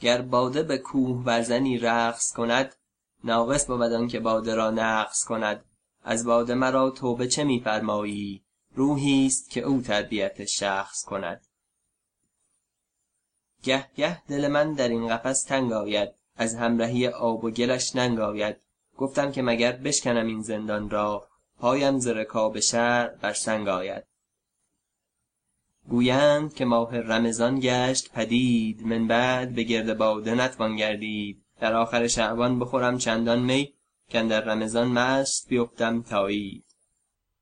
گر باده به کوه برزنی رقص کند ناقص بود که باده را نقص کند. از باده مرا توبه چه می فرمایی روحیست که او تربیت شخص کند. گه گه دل من در این قفس تنگ آید از همرهی آب و گلش ننگ آید. گفتم که مگر بشکنم این زندان را پایم ز رکاب شرع بر سنگ آید. گویند که ماه رمضان گشت پدید من بعد به گرد باده نتوان گردید. در آخر شعبان بخورم چندان می کاندر رمضان مست بیفتم تا عید